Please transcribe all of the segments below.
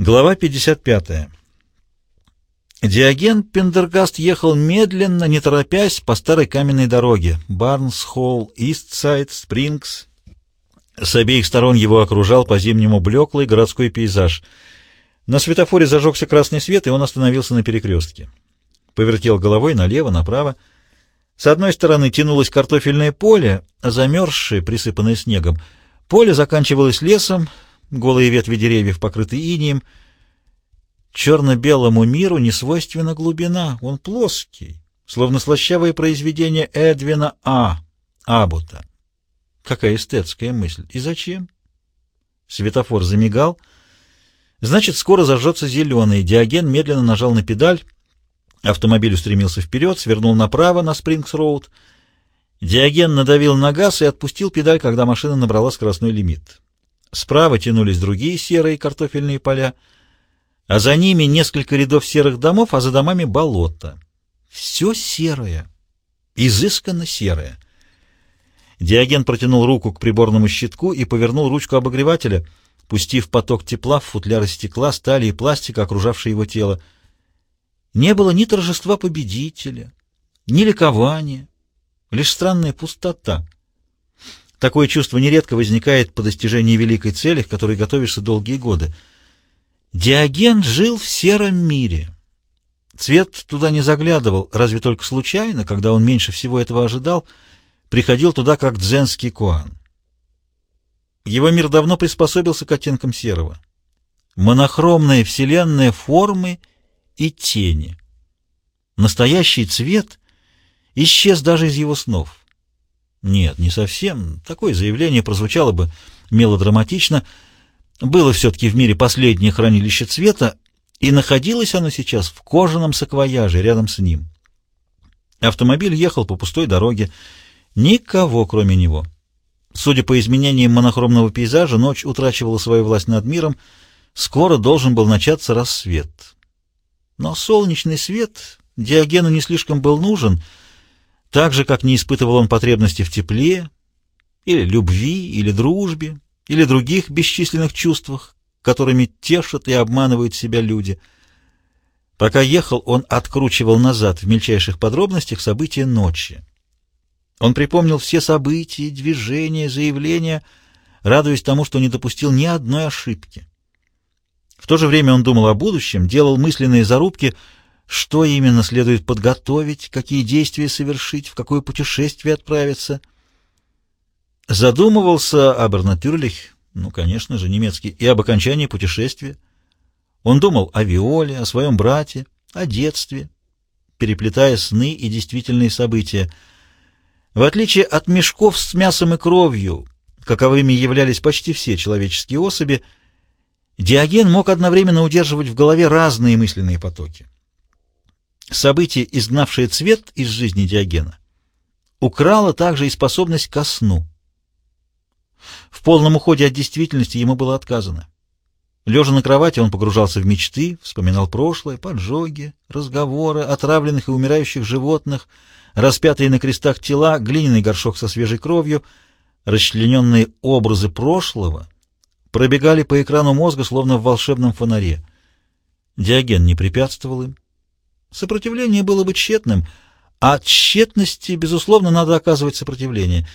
Глава 55. Диоген Пендергаст ехал медленно, не торопясь, по старой каменной дороге. Барнс, Холл, Истсайд, Спрингс. С обеих сторон его окружал по-зимнему блеклый городской пейзаж. На светофоре зажегся красный свет, и он остановился на перекрестке. Повертел головой налево, направо. С одной стороны тянулось картофельное поле, замерзшее, присыпанное снегом. Поле заканчивалось лесом, голые ветви деревьев покрыты инием. Черно-белому миру не свойственна глубина, он плоский, словно слащавое произведение Эдвина А. Абута. Какая эстетская мысль. И зачем? Светофор замигал. Значит, скоро зажжется зеленый. Диоген медленно нажал на педаль. Автомобиль устремился вперед, свернул направо на Спрингс-Роуд. Диоген надавил на газ и отпустил педаль, когда машина набрала скоростной лимит. Справа тянулись другие серые картофельные поля, а за ними несколько рядов серых домов, а за домами болото. Все серое, изысканно серое. Диоген протянул руку к приборному щитку и повернул ручку обогревателя, пустив поток тепла в футляры стекла, стали и пластика, окружавшие его тело. Не было ни торжества победителя, ни ликования, лишь странная пустота — Такое чувство нередко возникает по достижении великой цели, к которой готовишься долгие годы. Диоген жил в сером мире. Цвет туда не заглядывал, разве только случайно, когда он меньше всего этого ожидал, приходил туда как дзенский куан. Его мир давно приспособился к оттенкам серого. Монохромные вселенные формы и тени. Настоящий цвет исчез даже из его снов. Нет, не совсем. Такое заявление прозвучало бы мелодраматично. Было все-таки в мире последнее хранилище цвета, и находилось оно сейчас в кожаном саквояже рядом с ним. Автомобиль ехал по пустой дороге. Никого, кроме него. Судя по изменениям монохромного пейзажа, ночь утрачивала свою власть над миром. Скоро должен был начаться рассвет. Но солнечный свет Диогену не слишком был нужен — так же, как не испытывал он потребности в тепле, или любви, или дружбе, или других бесчисленных чувствах, которыми тешат и обманывают себя люди. Пока ехал, он откручивал назад в мельчайших подробностях события ночи. Он припомнил все события, движения, заявления, радуясь тому, что не допустил ни одной ошибки. В то же время он думал о будущем, делал мысленные зарубки — что именно следует подготовить, какие действия совершить, в какое путешествие отправиться. Задумывался Абернатюрлих, ну, конечно же, немецкий, и об окончании путешествия. Он думал о Виоле, о своем брате, о детстве, переплетая сны и действительные события. В отличие от мешков с мясом и кровью, каковыми являлись почти все человеческие особи, Диоген мог одновременно удерживать в голове разные мысленные потоки. Событие, изгнавшее цвет из жизни Диогена, украло также и способность ко сну. В полном уходе от действительности ему было отказано. Лежа на кровати, он погружался в мечты, вспоминал прошлое, поджоги, разговоры, отравленных и умирающих животных, распятые на крестах тела, глиняный горшок со свежей кровью, расчлененные образы прошлого пробегали по экрану мозга, словно в волшебном фонаре. Диоген не препятствовал им, Сопротивление было бы тщетным, а от тщетности, безусловно, надо оказывать сопротивление,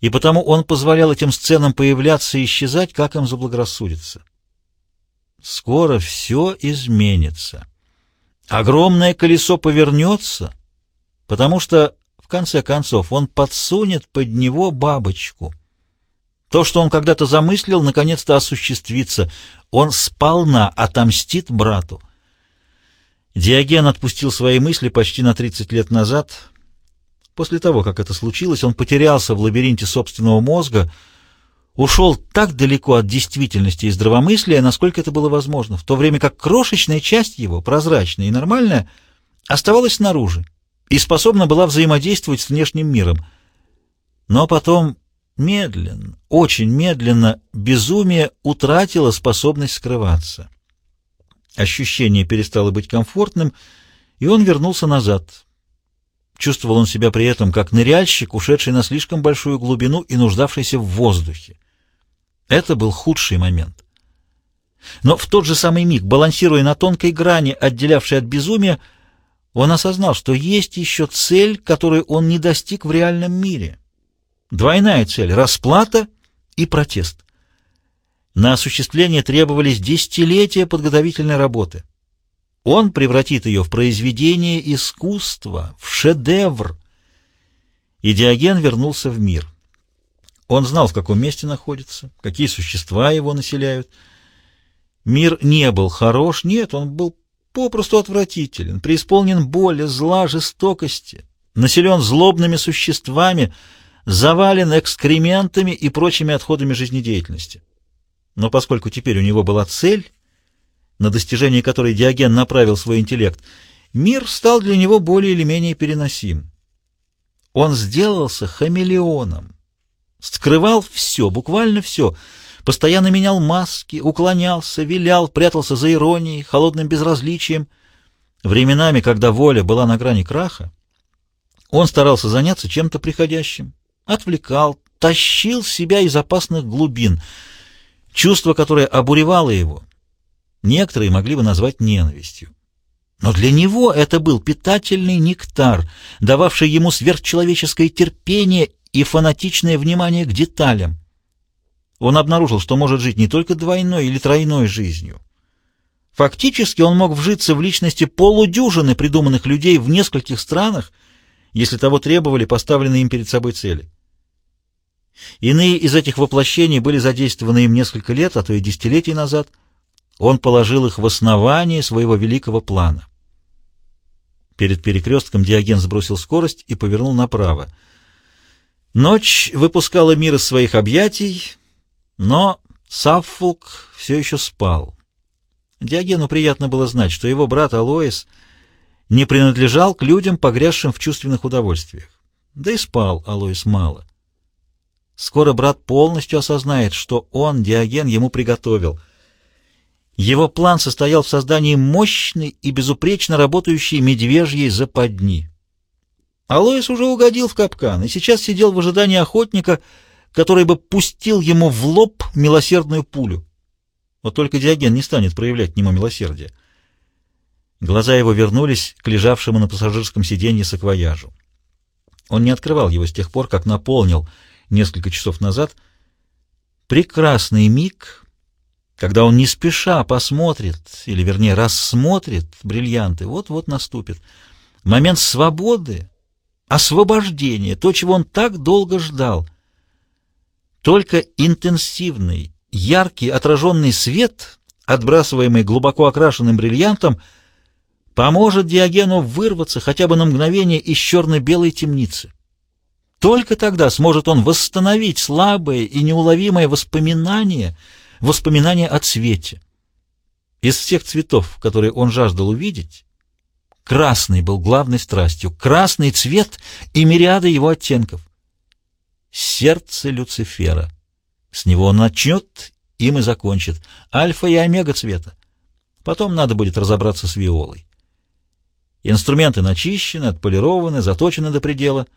и потому он позволял этим сценам появляться и исчезать, как им заблагорассудится. Скоро все изменится. Огромное колесо повернется, потому что, в конце концов, он подсунет под него бабочку. То, что он когда-то замыслил, наконец-то осуществится. Он сполна отомстит брату. Диоген отпустил свои мысли почти на 30 лет назад. После того, как это случилось, он потерялся в лабиринте собственного мозга, ушел так далеко от действительности и здравомыслия, насколько это было возможно, в то время как крошечная часть его, прозрачная и нормальная, оставалась снаружи и способна была взаимодействовать с внешним миром. Но потом медленно, очень медленно, безумие утратило способность скрываться. Ощущение перестало быть комфортным, и он вернулся назад. Чувствовал он себя при этом как ныряльщик, ушедший на слишком большую глубину и нуждавшийся в воздухе. Это был худший момент. Но в тот же самый миг, балансируя на тонкой грани, отделявшей от безумия, он осознал, что есть еще цель, которую он не достиг в реальном мире. Двойная цель — расплата и протест. На осуществление требовались десятилетия подготовительной работы. Он превратит ее в произведение искусства, в шедевр. И Диоген вернулся в мир. Он знал, в каком месте находится, какие существа его населяют. Мир не был хорош, нет, он был попросту отвратителен, преисполнен боли, зла, жестокости, населен злобными существами, завален экскрементами и прочими отходами жизнедеятельности. Но поскольку теперь у него была цель, на достижение которой Диоген направил свой интеллект, мир стал для него более или менее переносим. Он сделался хамелеоном, скрывал все, буквально все, постоянно менял маски, уклонялся, вилял, прятался за иронией, холодным безразличием. Временами, когда воля была на грани краха, он старался заняться чем-то приходящим, отвлекал, тащил себя из опасных глубин — Чувство, которое обуревало его, некоторые могли бы назвать ненавистью. Но для него это был питательный нектар, дававший ему сверхчеловеческое терпение и фанатичное внимание к деталям. Он обнаружил, что может жить не только двойной или тройной жизнью. Фактически он мог вжиться в личности полудюжины придуманных людей в нескольких странах, если того требовали поставленные им перед собой цели. Иные из этих воплощений были задействованы им несколько лет, а то и десятилетий назад. Он положил их в основание своего великого плана. Перед перекрестком Диоген сбросил скорость и повернул направо. Ночь выпускала мир из своих объятий, но Саффолк все еще спал. Диогену приятно было знать, что его брат Алоис не принадлежал к людям, погрязшим в чувственных удовольствиях. Да и спал Алоис мало. Скоро брат полностью осознает, что он, Диоген, ему приготовил. Его план состоял в создании мощной и безупречно работающей медвежьей западни. Алоис уже угодил в капкан и сейчас сидел в ожидании охотника, который бы пустил ему в лоб милосердную пулю. Вот только Диоген не станет проявлять к нему милосердие. Глаза его вернулись к лежавшему на пассажирском сиденье саквояжу. Он не открывал его с тех пор, как наполнил — несколько часов назад, прекрасный миг, когда он не спеша посмотрит, или вернее рассмотрит бриллианты, вот-вот наступит. Момент свободы, освобождения, то, чего он так долго ждал. Только интенсивный, яркий отраженный свет, отбрасываемый глубоко окрашенным бриллиантом, поможет Диогену вырваться хотя бы на мгновение из черно-белой темницы. Только тогда сможет он восстановить слабое и неуловимое воспоминание, воспоминание о цвете. Из всех цветов, которые он жаждал увидеть, красный был главной страстью, красный цвет и мириады его оттенков. Сердце Люцифера. С него он начнет, им и закончит. Альфа и омега цвета. Потом надо будет разобраться с виолой. Инструменты начищены, отполированы, заточены до предела —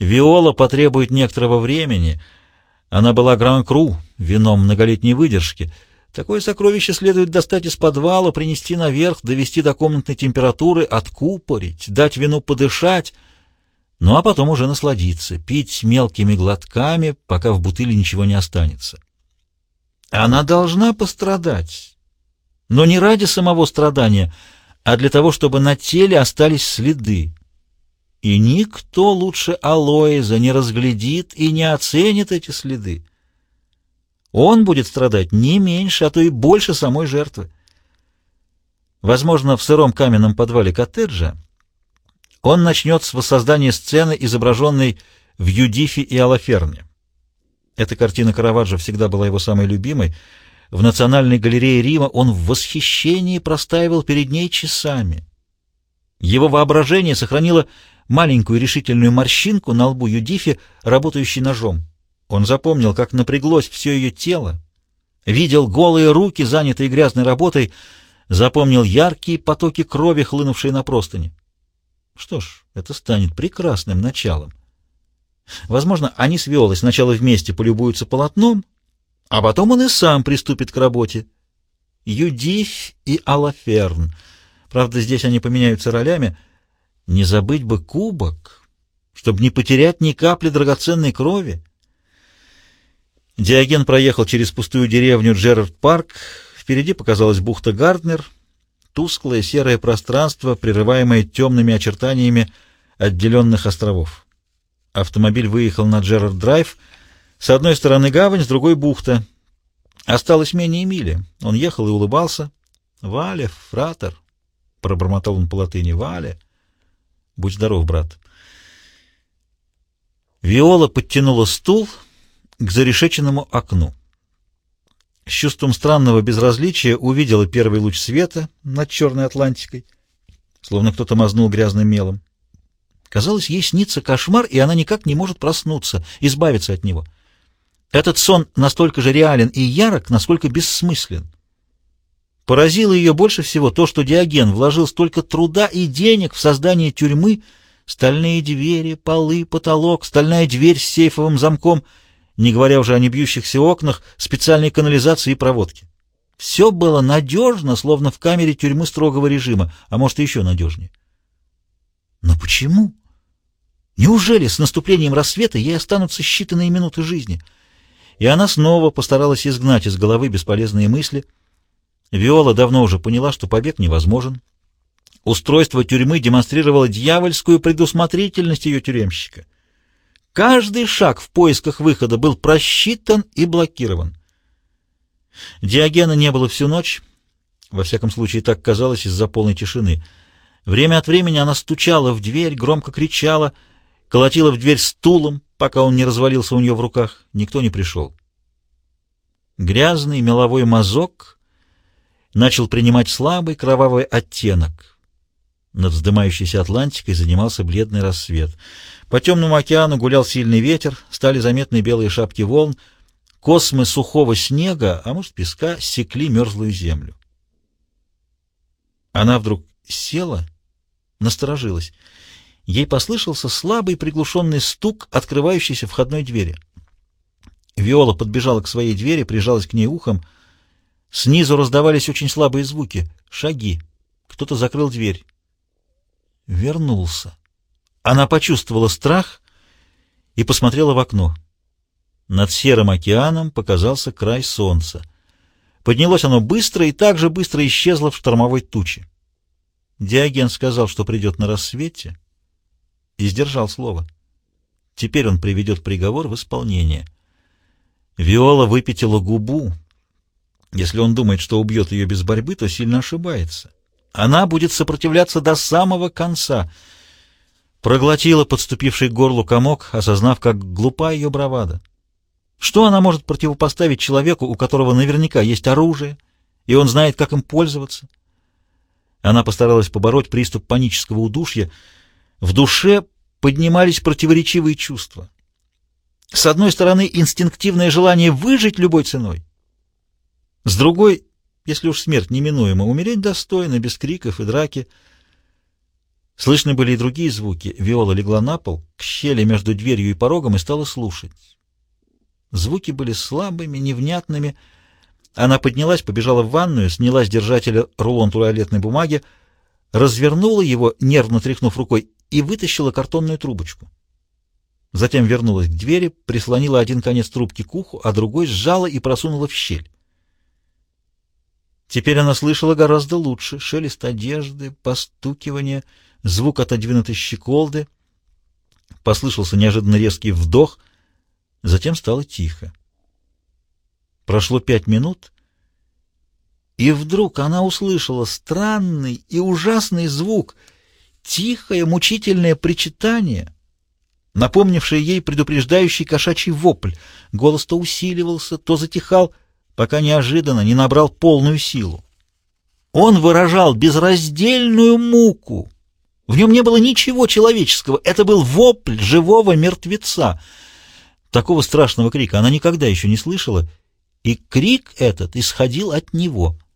Виола потребует некоторого времени. Она была гран-кру, вином многолетней выдержки. Такое сокровище следует достать из подвала, принести наверх, довести до комнатной температуры, откупорить, дать вину подышать, ну а потом уже насладиться, пить мелкими глотками, пока в бутыле ничего не останется. Она должна пострадать, но не ради самого страдания, а для того, чтобы на теле остались следы. И никто лучше Алоиза не разглядит и не оценит эти следы. Он будет страдать не меньше, а то и больше самой жертвы. Возможно, в сыром каменном подвале коттеджа он начнет с воссоздания сцены, изображенной в Юдифе и Алаферне. Эта картина Караваджо всегда была его самой любимой. В Национальной галерее Рима он в восхищении простаивал перед ней часами. Его воображение сохранило маленькую решительную морщинку на лбу Юдифи, работающей ножом. Он запомнил, как напряглось все ее тело, видел голые руки, занятые грязной работой, запомнил яркие потоки крови, хлынувшие на простыни. Что ж, это станет прекрасным началом. Возможно, они с Виолой сначала вместе полюбуются полотном, а потом он и сам приступит к работе. Юдифь и Алаферн. Правда, здесь они поменяются ролями. Не забыть бы кубок, чтобы не потерять ни капли драгоценной крови. Диоген проехал через пустую деревню Джерард-парк. Впереди показалась бухта Гарднер, тусклое серое пространство, прерываемое темными очертаниями отделенных островов. Автомобиль выехал на Джерард-драйв. С одной стороны гавань, с другой — бухта. Осталось менее мили. Он ехал и улыбался. «Валя, фратер!» — пробормотал он по латыни. «Валя!» «Будь здоров, брат!» Виола подтянула стул к зарешеченному окну. С чувством странного безразличия увидела первый луч света над Черной Атлантикой, словно кто-то мазнул грязным мелом. Казалось, ей снится кошмар, и она никак не может проснуться, избавиться от него. Этот сон настолько же реален и ярок, насколько бессмыслен. Поразило ее больше всего то, что Диоген вложил столько труда и денег в создание тюрьмы, стальные двери, полы, потолок, стальная дверь с сейфовым замком, не говоря уже о небьющихся окнах, специальной канализации и проводке. Все было надежно, словно в камере тюрьмы строгого режима, а может еще надежнее. Но почему? Неужели с наступлением рассвета ей останутся считанные минуты жизни? И она снова постаралась изгнать из головы бесполезные мысли. Виола давно уже поняла, что побег невозможен. Устройство тюрьмы демонстрировало дьявольскую предусмотрительность ее тюремщика. Каждый шаг в поисках выхода был просчитан и блокирован. Диогена не было всю ночь, во всяком случае так казалось из-за полной тишины. Время от времени она стучала в дверь, громко кричала — колотила в дверь стулом, пока он не развалился у нее в руках. Никто не пришел. Грязный меловой мазок начал принимать слабый кровавый оттенок. Над вздымающейся Атлантикой занимался бледный рассвет. По темному океану гулял сильный ветер, стали заметны белые шапки волн, космы сухого снега, а может песка, секли мерзлую землю. Она вдруг села, насторожилась — ей послышался слабый приглушенный стук открывающейся входной двери. Виола подбежала к своей двери, прижалась к ней ухом. Снизу раздавались очень слабые звуки. Шаги. Кто-то закрыл дверь. Вернулся. Она почувствовала страх и посмотрела в окно. Над серым океаном показался край солнца. Поднялось оно быстро и так же быстро исчезло в штормовой туче. Диоген сказал, что придет на рассвете, и сдержал слово. Теперь он приведет приговор в исполнение. Виола выпятила губу. Если он думает, что убьет ее без борьбы, то сильно ошибается. Она будет сопротивляться до самого конца. Проглотила подступивший к горлу комок, осознав, как глупа ее бравада. Что она может противопоставить человеку, у которого наверняка есть оружие, и он знает, как им пользоваться? Она постаралась побороть приступ панического удушья, в душе поднимались противоречивые чувства. С одной стороны, инстинктивное желание выжить любой ценой. С другой, если уж смерть неминуема, умереть достойно, без криков и драки. Слышны были и другие звуки. Виола легла на пол, к щели между дверью и порогом и стала слушать. Звуки были слабыми, невнятными. Она поднялась, побежала в ванную, сняла с держателя рулон туалетной бумаги, развернула его, нервно тряхнув рукой, и вытащила картонную трубочку. Затем вернулась к двери, прислонила один конец трубки к уху, а другой сжала и просунула в щель. Теперь она слышала гораздо лучше. Шелест одежды, постукивание, звук отодвинутой щеколды. Послышался неожиданно резкий вдох, затем стало тихо. Прошло пять минут, и вдруг она услышала странный и ужасный звук — тихое, мучительное причитание, напомнившее ей предупреждающий кошачий вопль. Голос то усиливался, то затихал, пока неожиданно не набрал полную силу. Он выражал безраздельную муку. В нем не было ничего человеческого. Это был вопль живого мертвеца. Такого страшного крика она никогда еще не слышала, и крик этот исходил от него —